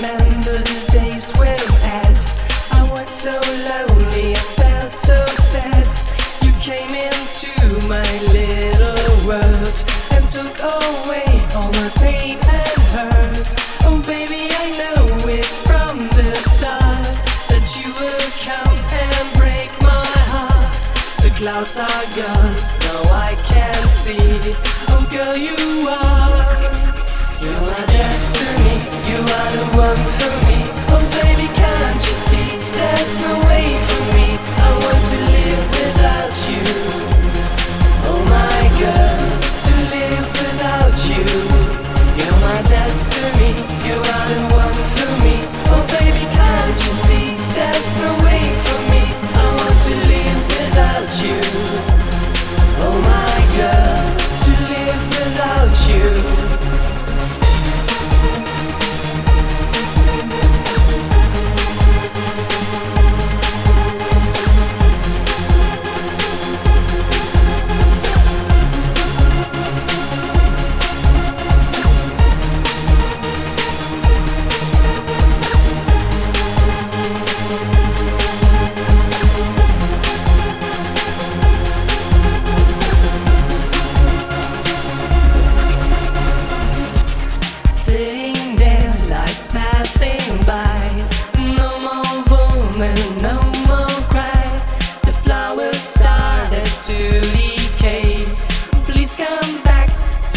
remember the days I was so lonely, I felt so sad. You came into my little world and took away all my pain and hurt. Oh baby, I it from the start that you come and break my heart. The clouds are gone.